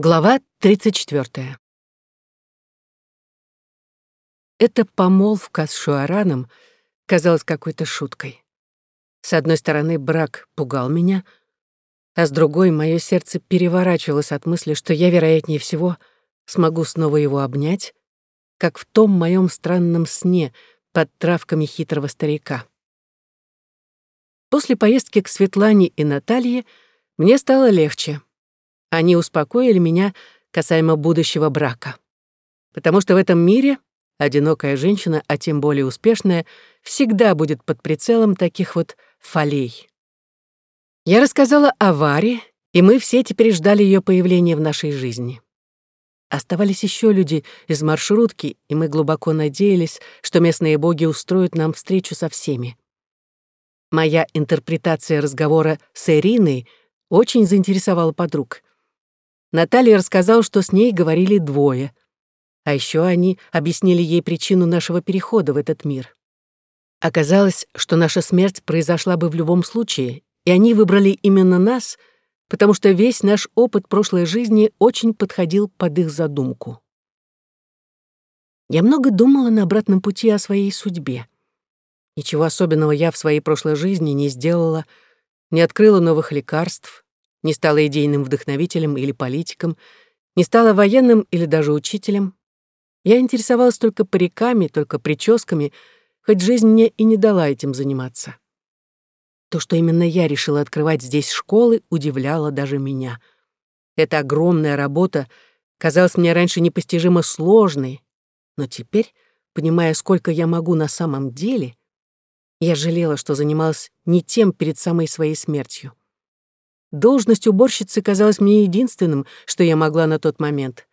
Глава 34. Эта помолвка с Шуараном казалась какой-то шуткой. С одной стороны, брак пугал меня, а с другой мое сердце переворачивалось от мысли, что я, вероятнее всего, смогу снова его обнять, как в том моем странном сне под травками хитрого старика. После поездки к Светлане и Наталье мне стало легче — они успокоили меня касаемо будущего брака. Потому что в этом мире одинокая женщина, а тем более успешная, всегда будет под прицелом таких вот фолей. Я рассказала о Варе, и мы все теперь ждали ее появления в нашей жизни. Оставались еще люди из маршрутки, и мы глубоко надеялись, что местные боги устроят нам встречу со всеми. Моя интерпретация разговора с Ириной очень заинтересовала подруг. Наталья рассказала, что с ней говорили двое. А еще они объяснили ей причину нашего перехода в этот мир. Оказалось, что наша смерть произошла бы в любом случае, и они выбрали именно нас, потому что весь наш опыт прошлой жизни очень подходил под их задумку. Я много думала на обратном пути о своей судьбе. Ничего особенного я в своей прошлой жизни не сделала, не открыла новых лекарств, не стала идейным вдохновителем или политиком, не стала военным или даже учителем. Я интересовалась только париками, только прическами, хоть жизнь мне и не дала этим заниматься. То, что именно я решила открывать здесь школы, удивляло даже меня. Эта огромная работа казалась мне раньше непостижимо сложной, но теперь, понимая, сколько я могу на самом деле, я жалела, что занималась не тем перед самой своей смертью. Должность уборщицы казалась мне единственным, что я могла на тот момент.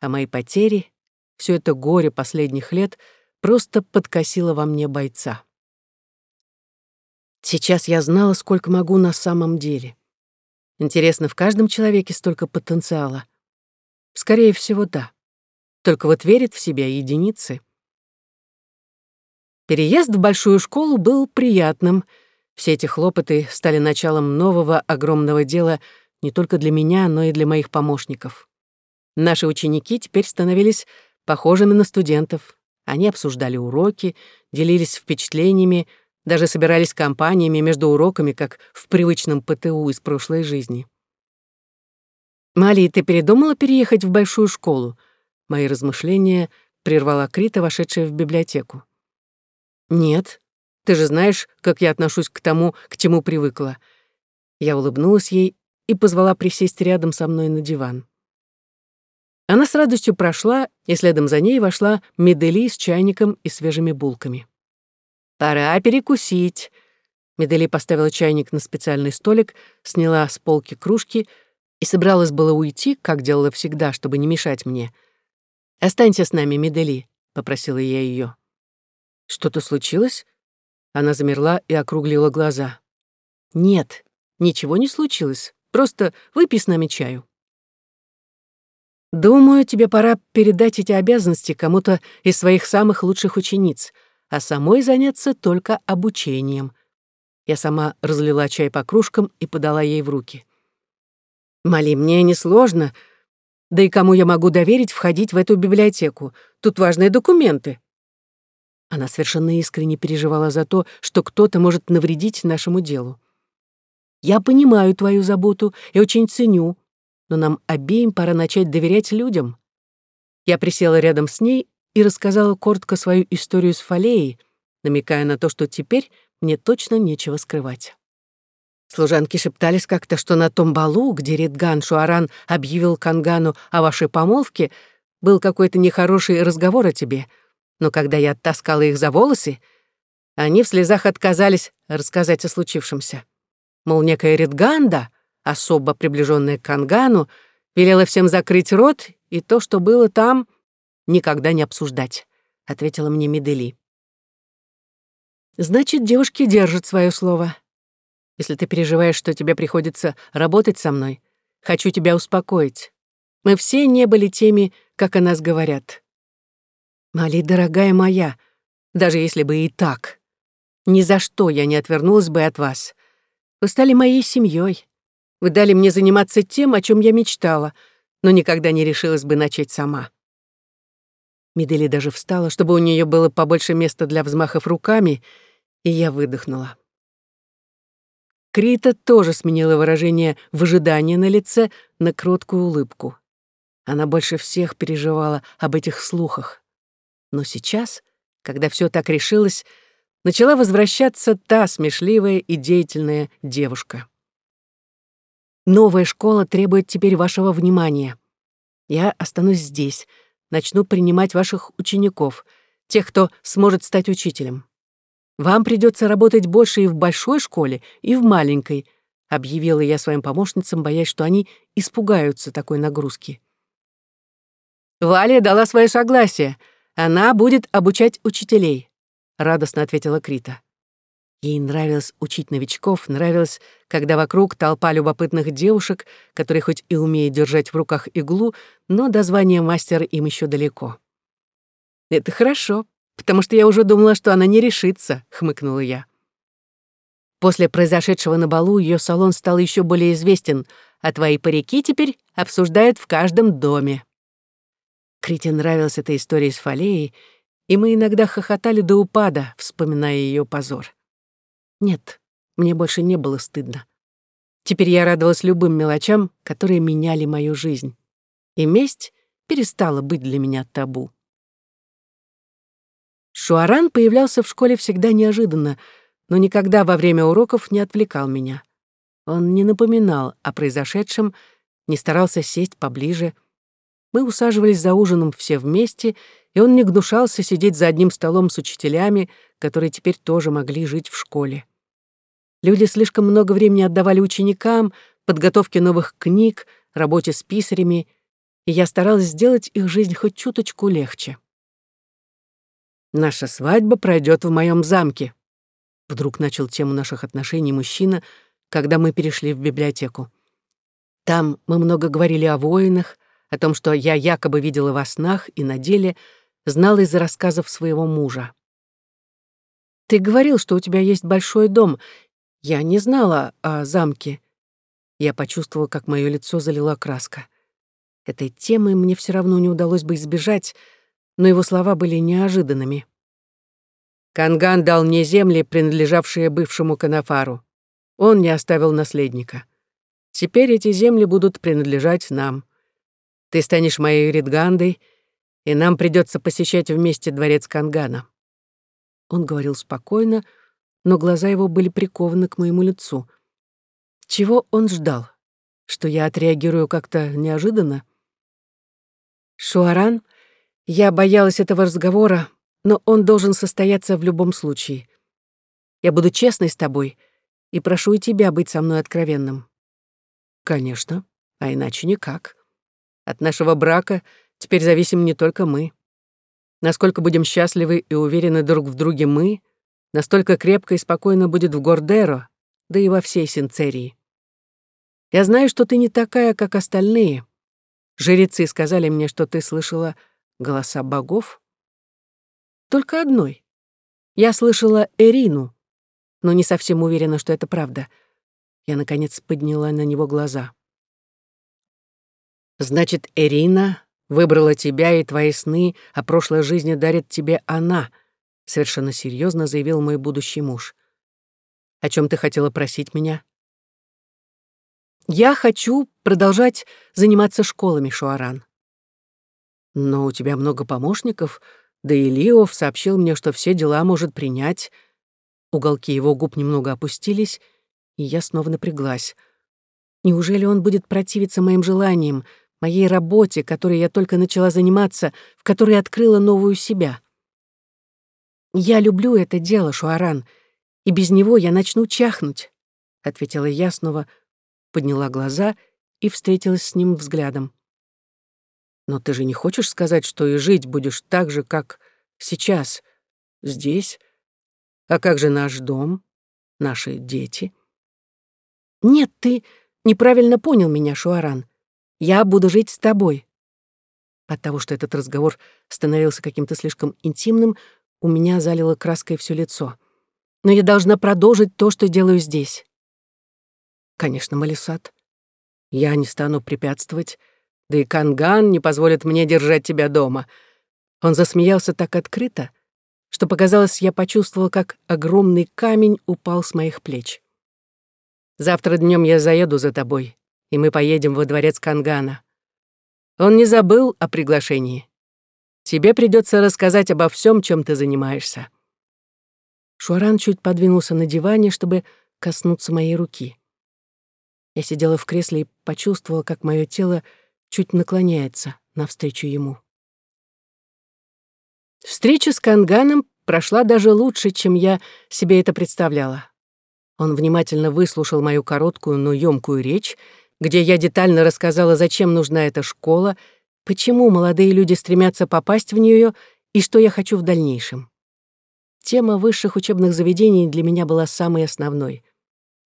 А мои потери, все это горе последних лет, просто подкосило во мне бойца. Сейчас я знала, сколько могу на самом деле. Интересно, в каждом человеке столько потенциала? Скорее всего, да. Только вот верят в себя единицы. Переезд в большую школу был приятным — все эти хлопоты стали началом нового огромного дела не только для меня, но и для моих помощников. Наши ученики теперь становились похожими на студентов. Они обсуждали уроки, делились впечатлениями, даже собирались компаниями между уроками, как в привычном ПТУ из прошлой жизни. «Мали, ты передумала переехать в большую школу?» Мои размышления прервала Крита, вошедшая в библиотеку. «Нет», ты же знаешь, как я отношусь к тому, к чему привыкла». Я улыбнулась ей и позвала присесть рядом со мной на диван. Она с радостью прошла, и следом за ней вошла Медели с чайником и свежими булками. «Пора перекусить». Медели поставила чайник на специальный столик, сняла с полки кружки и собралась было уйти, как делала всегда, чтобы не мешать мне. «Останься с нами, Медели», — попросила я ее. «Что-то случилось?» Она замерла и округлила глаза. «Нет, ничего не случилось. Просто выпей с нами чаю». «Думаю, тебе пора передать эти обязанности кому-то из своих самых лучших учениц, а самой заняться только обучением». Я сама разлила чай по кружкам и подала ей в руки. «Мали, мне несложно. Да и кому я могу доверить входить в эту библиотеку? Тут важные документы», она совершенно искренне переживала за то, что кто-то может навредить нашему делу. «Я понимаю твою заботу и очень ценю, но нам обеим пора начать доверять людям». Я присела рядом с ней и рассказала коротко свою историю с Фалеей, намекая на то, что теперь мне точно нечего скрывать. Служанки шептались как-то, что на том балу, где Редган Шуаран объявил Кангану о вашей помолвке, был какой-то нехороший разговор о тебе — но когда я оттаскала их за волосы, они в слезах отказались рассказать о случившемся. Мол, некая Редганда, особо приближенная к Кангану, велела всем закрыть рот и то, что было там, никогда не обсуждать, — ответила мне Медели. Значит, девушки держат свое слово. Если ты переживаешь, что тебе приходится работать со мной, хочу тебя успокоить. Мы все не были теми, как о нас говорят. Мали, дорогая моя, даже если бы и так, ни за что я не отвернулась бы от вас. Вы стали моей семьей. Вы дали мне заниматься тем, о чем я мечтала. но никогда не решилась бы начать сама. Медели даже встала, чтобы у нее было побольше места для взмахов руками, и я выдохнула. Крита тоже сменила выражение выжидания на лице на кроткую улыбку. Она больше всех переживала об этих слухах. Но сейчас, когда все так решилось, начала возвращаться та смешливая и деятельная девушка. Новая школа требует теперь вашего внимания. Я останусь здесь, начну принимать ваших учеников, тех, кто сможет стать учителем. Вам придется работать больше и в большой школе, и в маленькой, объявила я своим помощницам, боясь, что они испугаются такой нагрузки. Валя дала свое согласие. Она будет обучать учителей, радостно ответила Крита. Ей нравилось учить новичков, нравилось, когда вокруг толпа любопытных девушек, которые хоть и умеют держать в руках иглу, но до звания мастера им еще далеко. «Это хорошо, потому что я уже думала, что она не решится», — хмыкнула я. После произошедшего на балу ее салон стал еще более известен, а твои парики теперь обсуждают в каждом доме. Крите нравилась эта история с Фалеей, и мы иногда хохотали до упада, вспоминая ее позор. Нет, мне больше не было стыдно. Теперь я радовалась любым мелочам, которые меняли мою жизнь. И месть перестала быть для меня табу. Шуаран появлялся в школе всегда неожиданно, но никогда во время уроков не отвлекал меня. Он не напоминал о произошедшем, не старался сесть поближе. Мы усаживались за ужином все вместе, и он не гнушался сидеть за одним столом с учителями, которые теперь тоже могли жить в школе. Люди слишком много времени отдавали ученикам, подготовке новых книг, работе с писарями, и я старалась сделать их жизнь хоть чуточку легче. «Наша свадьба пройдет в моем замке», — вдруг начал тему наших отношений мужчина, когда мы перешли в библиотеку. Там мы много говорили о воинах, о том, что я якобы видела во снах и на деле знала из рассказов своего мужа. «Ты говорил, что у тебя есть большой дом, я не знала о замке. Я почувствовала, как мое лицо залила краска. Этой темы мне все равно не удалось бы избежать, но его слова были неожиданными. Канган дал мне земли, принадлежавшие бывшему Канафару. Он не оставил наследника. Теперь эти земли будут принадлежать нам. Ты станешь моей Ридгандой, и нам придется посещать вместе дворец Кангана. Он говорил спокойно, но глаза его были прикованы к моему лицу. Чего он ждал? Что я отреагирую как-то неожиданно? Шуаран, я боялась этого разговора, но он должен состояться в любом случае. Я буду честной с тобой и прошу и тебя быть со мной откровенным. Конечно, а иначе никак. От нашего брака теперь зависим не только мы. Насколько будем счастливы и уверены друг в друге мы, Настолько крепко и спокойно будет в Гордеро, да и во всей Синцерии. Я знаю, что ты не такая, как остальные. Жрецы сказали мне, что ты слышала голоса богов. Только одной. Я слышала Эрину, но не совсем уверена, что это правда. Я, наконец, подняла на него глаза. Значит, Эрина выбрала тебя и твои сны о прошлой жизни дарит тебе она — совершенно серьезно заявил мой будущий муж. О чем ты хотела просить меня? Я хочу продолжать заниматься школами, Шуаран. Но у тебя много помощников, да и Лиов сообщил мне, что все дела может принять. Уголки его губ немного опустились, и я снова напряглась. Неужели он будет противиться моим желаниям, моей работе, которой я только начала заниматься, в которой открыла новую себя? «Я люблю это дело, Шуаран, и без него я начну чахнуть», — ответила я снова, подняла глаза и встретилась с ним взглядом. «Но ты же не хочешь сказать, что и жить будешь так же, как сейчас, здесь? А как же наш дом, наши дети?» «Нет, ты неправильно понял меня, Шуаран. Я буду жить с тобой». От того, что этот разговор становился каким-то слишком интимным, у меня залило краской все лицо. Но я должна продолжить то, что делаю здесь. Конечно, Малисат. Я не стану препятствовать. Да и Канган не позволит мне держать тебя дома. Он засмеялся так открыто, что показалось, я почувствовала, как огромный камень упал с моих плеч. Завтра днем я заеду за тобой, и мы поедем во дворец Кангана. Он не забыл о приглашении. Тебе придется рассказать обо всем, чем ты занимаешься. Шуаран чуть подвинулся на диване, чтобы коснуться моей руки. Я сидела в кресле и почувствовала, как мое тело чуть наклоняется навстречу ему. Встреча с Канганом прошла даже лучше, чем я себе это представляла. Он внимательно выслушал мою короткую, но ёмкую речь, где я детально рассказала, зачем нужна эта школа, почему молодые люди стремятся попасть в нее и что я хочу в дальнейшем. Тема высших учебных заведений для меня была самой основной.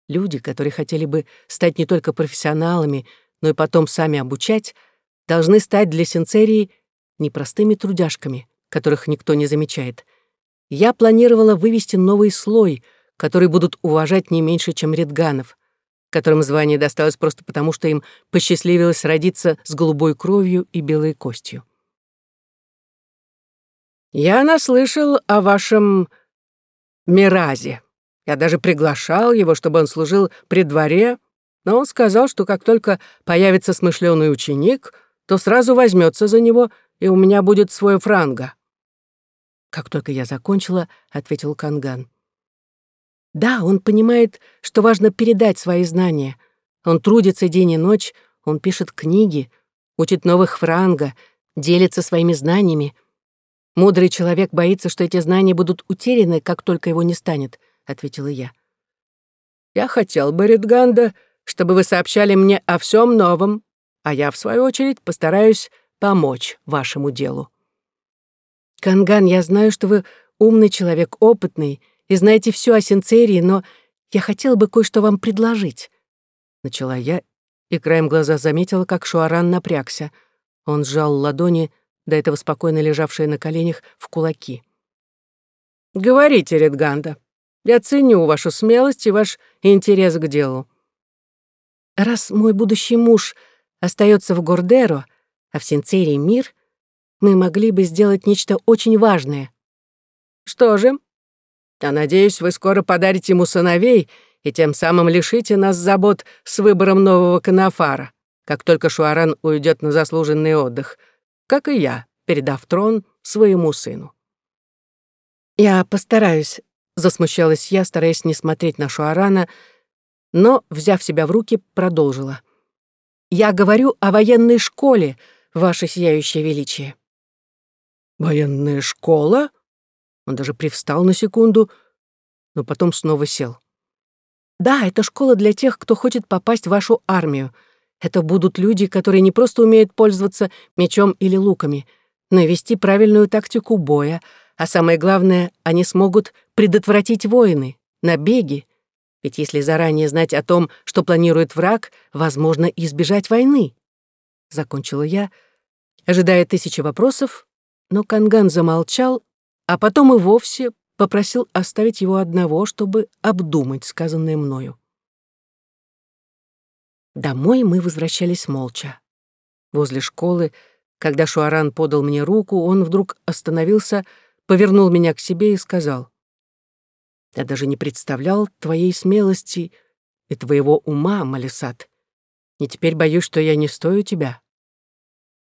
Люди, которые хотели бы стать не только профессионалами, но и потом сами обучать, должны стать для синцерии непростыми трудяжками, которых никто не замечает. Я планировала вывести новый слой, который будут уважать не меньше, чем редганов, которым звание досталось просто потому, что им посчастливилось родиться с голубой кровью и белой костью. «Я наслышал о вашем Миразе. Я даже приглашал его, чтобы он служил при дворе, но он сказал, что как только появится смышленый ученик, то сразу возьмется за него, и у меня будет свой франго. Как только я закончила, ответил Канган. Да, он понимает, что важно передать свои знания. Он трудится день и ночь, он пишет книги, учит новых франго, делится своими знаниями. Мудрый человек боится, что эти знания будут утеряны, как только его не станет, ответила я. Я хотел бы, Редганда, чтобы вы сообщали мне о всем новом, а я, в свою очередь, постараюсь помочь вашему делу. Канган, я знаю, что вы умный человек, опытный, и знаете все о Синцерии, но я хотела бы кое-что вам предложить. Начала я, и краем глаза заметила, как Шуаран напрягся. Он сжал ладони, до этого спокойно лежавшие на коленях, в кулаки. «Говорите, Редганда. Я ценю вашу смелость и ваш интерес к делу. Раз мой будущий муж остается в Гордеро, а в Синцерии мир, мы могли бы сделать нечто очень важное. Что же? Я надеюсь, вы скоро подарите ему сыновей и тем самым лишите нас забот с выбором нового канафара, как только Шуаран уйдет на заслуженный отдых, как и я, передав трон своему сыну. Я постараюсь, засмущалась я, стараясь не смотреть на Шуарана, но, взяв себя в руки, продолжила. «Я говорю о военной школе, ваше сияющее величие». «Военная школа?» Он даже привстал на секунду, но потом снова сел. «Да, это школа для тех, кто хочет попасть в вашу армию. Это будут люди, которые не просто умеют пользоваться мечом или луками, но и вести правильную тактику боя, а самое главное, они смогут предотвратить войны, набеги. Ведь если заранее знать о том, что планирует враг, возможно избежать войны. Закончила я, ожидая тысячи вопросов, но Канган замолчал, а потом и вовсе попросил оставить его одного, чтобы обдумать сказанное мною. Домой мы возвращались молча. Возле школы, когда Шуаран подал мне руку, он вдруг остановился, повернул меня к себе и сказал, «Я даже не представлял твоей смелости и твоего ума, Малисат. И теперь боюсь, что я не стою тебя».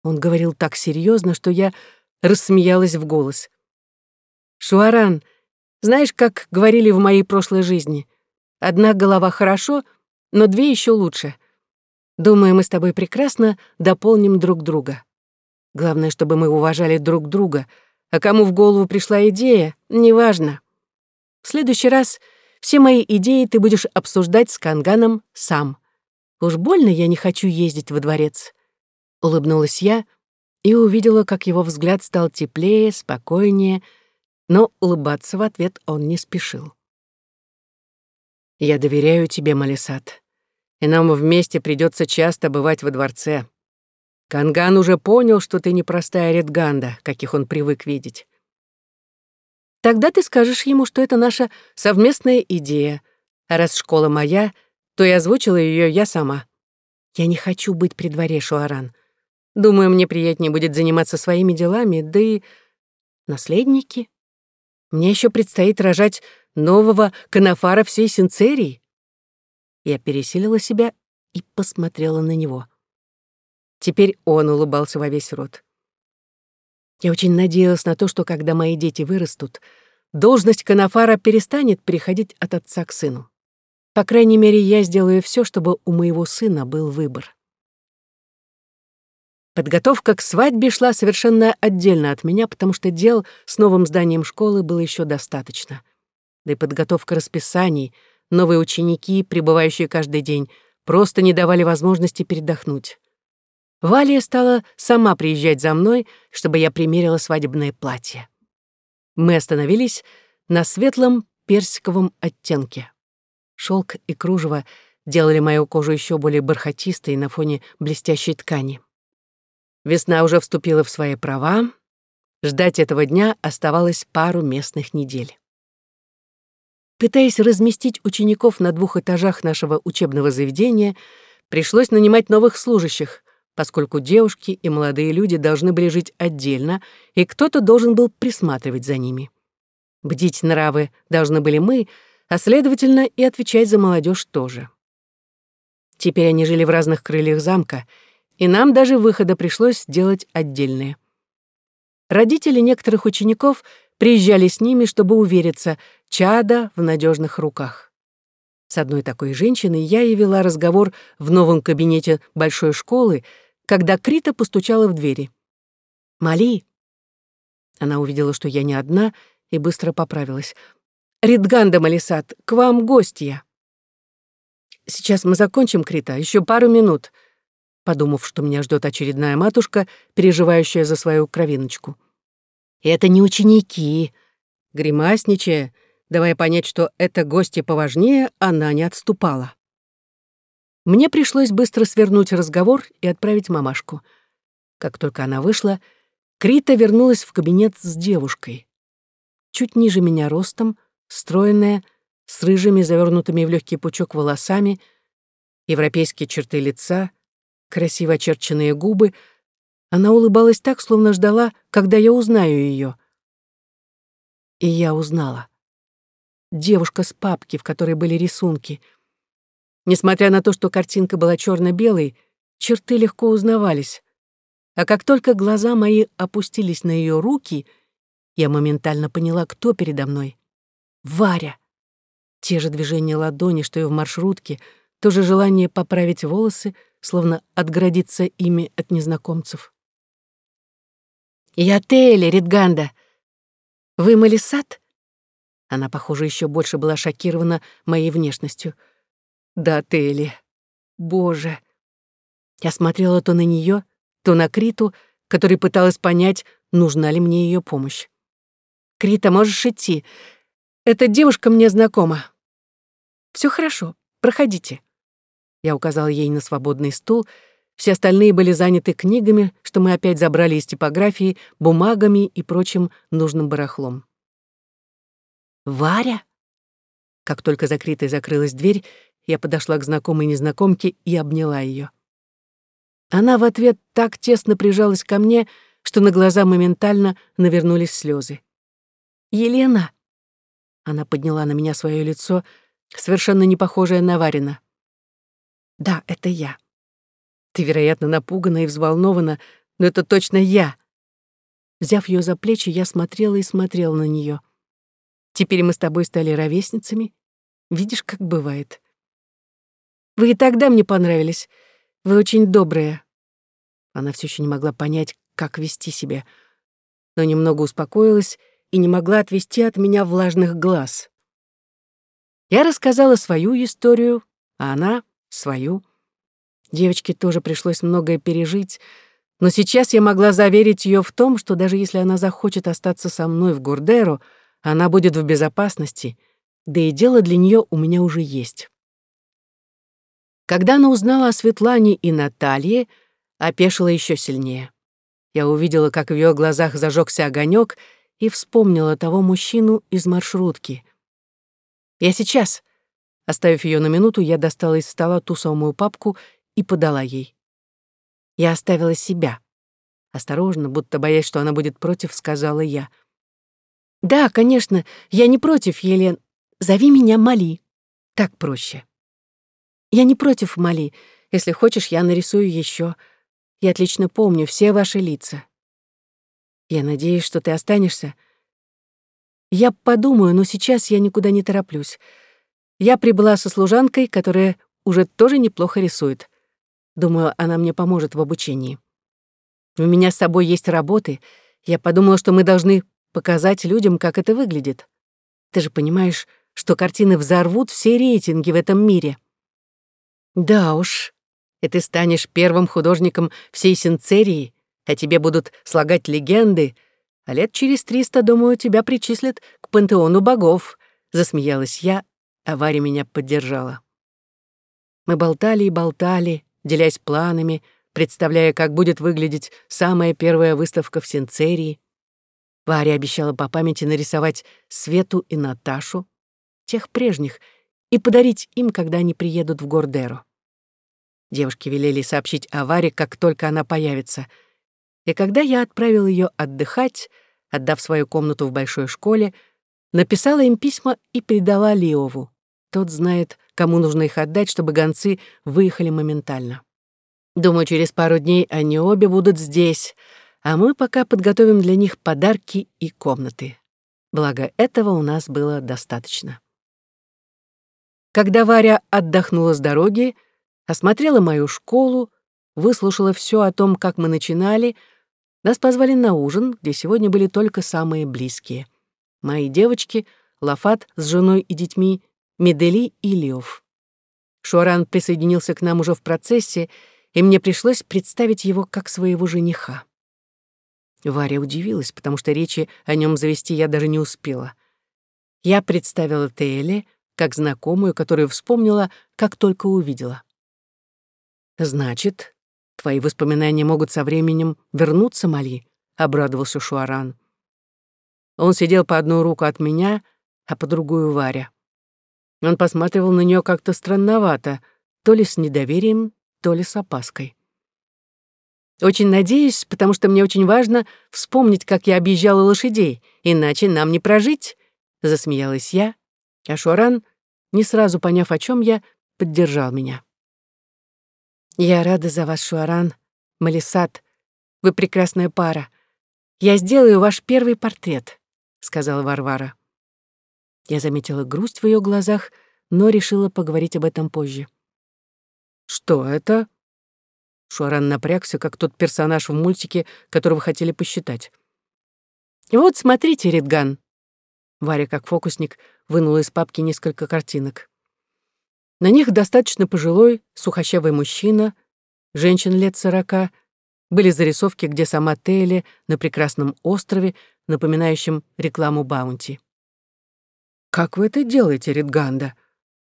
Он говорил так серьезно, что я рассмеялась в голос. «Шуаран, знаешь, как говорили в моей прошлой жизни, одна голова хорошо, но две еще лучше. Думаю, мы с тобой прекрасно дополним друг друга. Главное, чтобы мы уважали друг друга, а кому в голову пришла идея, неважно. В следующий раз все мои идеи ты будешь обсуждать с Канганом сам. Уж больно я не хочу ездить во дворец». Улыбнулась я, — и увидела, как его взгляд стал теплее, спокойнее, но улыбаться в ответ он не спешил. «Я доверяю тебе, Малисат, и нам вместе придется часто бывать во дворце. Канган уже понял, что ты непростая редганда, каких он привык видеть. Тогда ты скажешь ему, что это наша совместная идея, а раз школа моя, то и озвучила ее я сама. Я не хочу быть при дворе, Шуаран. Думаю, мне приятнее будет заниматься своими делами, да и наследники. Мне еще предстоит рожать нового канафара всей Синцерии. Я пересилила себя и посмотрела на него. Теперь он улыбался во весь рот. Я очень надеялась на то, что когда мои дети вырастут, должность канафара перестанет переходить от отца к сыну. По крайней мере, я сделаю все, чтобы у моего сына был выбор. Подготовка к свадьбе шла совершенно отдельно от меня, потому что дел с новым зданием школы было еще достаточно. Да и подготовка расписаний, новые ученики, прибывающие каждый день, просто не давали возможности передохнуть. Валия стала сама приезжать за мной, чтобы я примерила свадебное платье. Мы остановились на светлом персиковом оттенке. Шелк и кружево делали мою кожу еще более бархатистой на фоне блестящей ткани. Весна уже вступила в свои права. Ждать этого дня оставалось пару местных недель. Пытаясь разместить учеников на двух этажах нашего учебного заведения, пришлось нанимать новых служащих, поскольку девушки и молодые люди должны были жить отдельно, и кто-то должен был присматривать за ними. Бдить нравы должны были мы, а, следовательно, и отвечать за молодежь тоже. Теперь они жили в разных крыльях замка — и нам даже выхода пришлось делать отдельные. Родители некоторых учеников приезжали с ними, чтобы увериться, чада в надежных руках. С одной такой женщиной я и вела разговор в новом кабинете большой школы, когда Крита постучала в двери. «Мали!» Она увидела, что я не одна, и быстро поправилась. «Ридганда, Малисат, к вам гостья!» «Сейчас мы закончим, Крита, еще пару минут», подумав, что меня ждет очередная матушка, переживающая за свою кровиночку. «Это не ученики!» Гримасничая, давая понять, что это гости поважнее, она не отступала. Мне пришлось быстро свернуть разговор и отправить мамашку. Как только она вышла, Крита вернулась в кабинет с девушкой. Чуть ниже меня ростом, стройная, с рыжими, завернутыми в легкий пучок волосами, европейские черты лица, красиво очерченные губы. Она улыбалась так, словно ждала, когда я узнаю ее. И я узнала. Девушка с папки, в которой были рисунки. Несмотря на то, что картинка была черно белой черты легко узнавались. А как только глаза мои опустились на ее руки, я моментально поняла, кто передо мной. Варя. Те же движения ладони, что и в маршрутке, то же желание поправить волосы, словно отгородиться ими от незнакомцев. «Я Тейли, Ридганда. Вы Малисат?» Она, похоже, еще больше была шокирована моей внешностью. «Да, Тейли. Боже!» Я смотрела то на нее, то на Криту, которая пыталась понять, нужна ли мне ее помощь. «Крита, можешь идти. Эта девушка мне знакома. Все хорошо, проходите». Я указал ей на свободный стул. Все остальные были заняты книгами, что мы опять забрали из типографии, бумагами и прочим нужным барахлом. «Варя?» Как только закрытой закрылась дверь, я подошла к знакомой незнакомке и обняла ее. Она в ответ так тесно прижалась ко мне, что на глаза моментально навернулись слезы. «Елена!» Она подняла на меня свое лицо, совершенно не похожее на Варина. Да, это я. Ты, вероятно, напугана и взволнована, но это точно я. Взяв ее за плечи, я смотрела и смотрела на нее. Теперь мы с тобой стали ровесницами. Видишь, как бывает. Вы и тогда мне понравились. Вы очень добрые. Она все еще не могла понять, как вести себя, но немного успокоилась и не могла отвести от меня влажных глаз. Я рассказала свою историю, а она свою. Девочке тоже пришлось многое пережить, но сейчас я могла заверить ее в том, что даже если она захочет остаться со мной в Гурдеру, она будет в безопасности, да и дело для нее у меня уже есть. Когда она узнала о Светлане и Наталье, опешила еще сильнее. Я увидела, как в ее глазах зажегся огонек, и вспомнила того мужчину из маршрутки. «Я сейчас», Оставив ее на минуту, я достала из стола ту самую папку и подала ей. Я оставила себя, Осторожно, будто боясь, что она будет против, сказала я. «Да, конечно, я не против, Елен. Зови меня Мали. Так проще». «Я не против, Мали. Если хочешь, я нарисую еще. Я отлично помню все ваши лица. Я надеюсь, что ты останешься. Я подумаю, но сейчас я никуда не тороплюсь. Я прибыла со служанкой, которая уже тоже неплохо рисует. Думаю, она мне поможет в обучении. У меня с собой есть работы. Я подумала, что мы должны показать людям, как это выглядит. Ты же понимаешь, что картины взорвут все рейтинги в этом мире. Да уж, и ты станешь первым художником всей Синцерии, а тебе будут слагать легенды, а лет через триста, думаю, тебя причислят к пантеону богов», — засмеялась я, а Варя меня поддержала. Мы болтали и болтали, делясь планами, представляя, как будет выглядеть самая первая выставка в Синцерии. Варя обещала по памяти нарисовать Свету и Наташу, тех прежних, и подарить им, когда они приедут в Гордеру. Девушки велели сообщить о Варе, как только она появится. И когда я отправил ее отдыхать, отдав свою комнату в большой школе, написала им письма и передала Лиову. Тот знает, кому нужно их отдать, чтобы гонцы выехали моментально. Думаю, через пару дней они обе будут здесь, а мы пока подготовим для них подарки и комнаты. Благо, этого у нас было достаточно. Когда Варя отдохнула с дороги, осмотрела мою школу, выслушала все о том, как мы начинали. Нас позвали на ужин, где сегодня были только самые близкие. Мои девочки, Лафат с женой и детьми, Медели и Леов. Шуаран присоединился к нам уже в процессе, и мне пришлось представить его как своего жениха. Варя удивилась, потому что речи о нем завести я даже не успела. Я представила Тейле как знакомую, которую вспомнила, как только увидела. «Значит, твои воспоминания могут со временем вернуться, Мали?» — обрадовался Шуаран. Он сидел по одну руку от меня, а по другую Варя. Он посматривал на нее как-то странновато, то ли с недоверием, то ли с опаской. «Очень надеюсь, потому что мне очень важно вспомнить, как я объезжала лошадей, иначе нам не прожить», — засмеялась я, а Шуаран, не сразу поняв, о чем я, поддержал меня. «Я рада за вас, Шуаран. Малисат, вы прекрасная пара. Я сделаю ваш первый портрет», — сказала Варвара. Я заметила грусть в ее глазах, но решила поговорить об этом позже. «Что это?» Шуаран напрягся, как тот персонаж в мультике, которого хотели посчитать. «Вот, смотрите, Ридган». Варя, как фокусник, вынула из папки несколько картинок. На них достаточно пожилой, сухощавый мужчина, женщин лет сорока, были зарисовки, где сама Тейли на прекрасном острове, напоминающем рекламу Баунти. «Как вы это делаете, Ридганда?»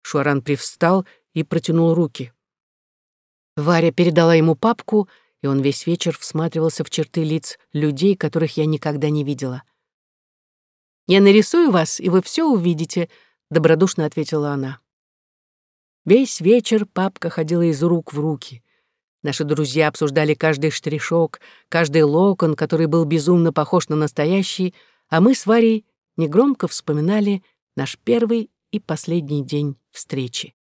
Шуаран привстал и протянул руки. Варя передала ему папку, и он весь вечер всматривался в черты лиц людей, которых я никогда не видела. «Я нарисую вас, и вы все увидите», — добродушно ответила она. Весь вечер папка ходила из рук в руки. Наши друзья обсуждали каждый штришок, каждый локон, который был безумно похож на настоящий, а мы с Варей негромко вспоминали наш первый и последний день встречи.